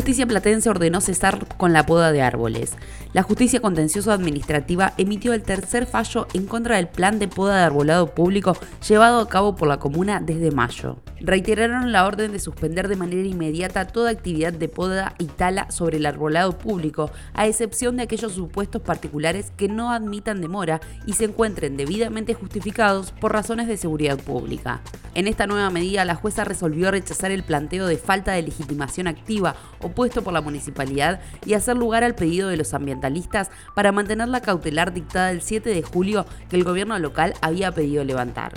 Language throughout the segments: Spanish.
Justicia platense ordenó cesar con la poda de árboles. La justicia contencioso administrativa emitió el tercer fallo en contra del plan de poda de arbolado público llevado a cabo por la comuna desde mayo. Reiteraron la orden de suspender de manera inmediata toda actividad de poda y tala sobre el arbolado público, a excepción de aquellos supuestos particulares que no admitan demora y se encuentren debidamente justificados por razones de seguridad pública. En esta nueva medida, la jueza resolvió rechazar el planteo de falta de legitimación activa opuesto por la municipalidad y hacer lugar al pedido de los ambientalistas para mantener la cautelar dictada el 7 de julio que el gobierno local había pedido levantar.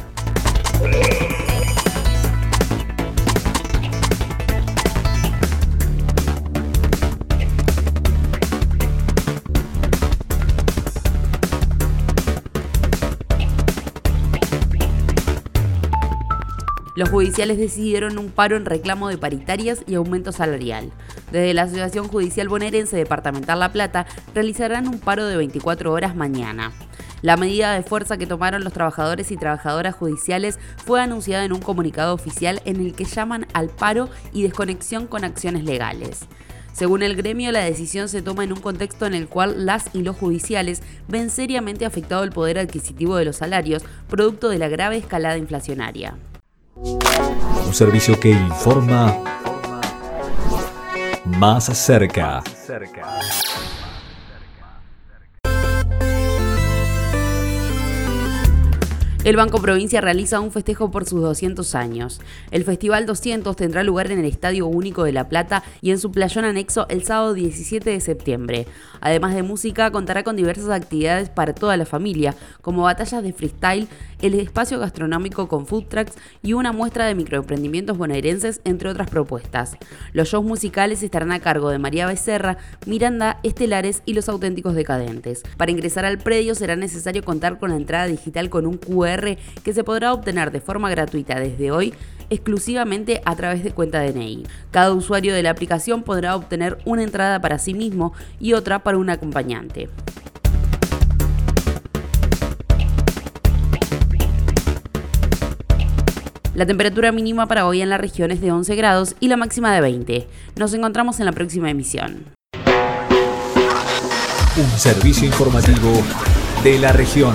Los judiciales decidieron un paro en reclamo de paritarias y aumento salarial. Desde la Asociación Judicial Bonaerense Departamental La Plata realizarán un paro de 24 horas mañana. La medida de fuerza que tomaron los trabajadores y trabajadoras judiciales fue anunciada en un comunicado oficial en el que llaman al paro y desconexión con acciones legales. Según el gremio, la decisión se toma en un contexto en el cual las y los judiciales ven seriamente afectado el poder adquisitivo de los salarios, producto de la grave escalada inflacionaria. Un servicio que informa más cerca. El Banco Provincia realiza un festejo por sus 200 años. El Festival 200 tendrá lugar en el Estadio Único de La Plata y en su playón anexo el sábado 17 de septiembre. Además de música, contará con diversas actividades para toda la familia, como batallas de freestyle, el espacio gastronómico con food trucks y una muestra de microemprendimientos bonaerenses, entre otras propuestas. Los shows musicales estarán a cargo de María Becerra, Miranda, Estelares y Los Auténticos Decadentes. Para ingresar al predio será necesario contar con la entrada digital con un Que se podrá obtener de forma gratuita desde hoy exclusivamente a través de cuenta DNI. Cada usuario de la aplicación podrá obtener una entrada para sí mismo y otra para un acompañante. La temperatura mínima para hoy en la región es de 11 grados y la máxima de 20. Nos encontramos en la próxima emisión. Un servicio informativo de la región.